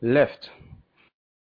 left.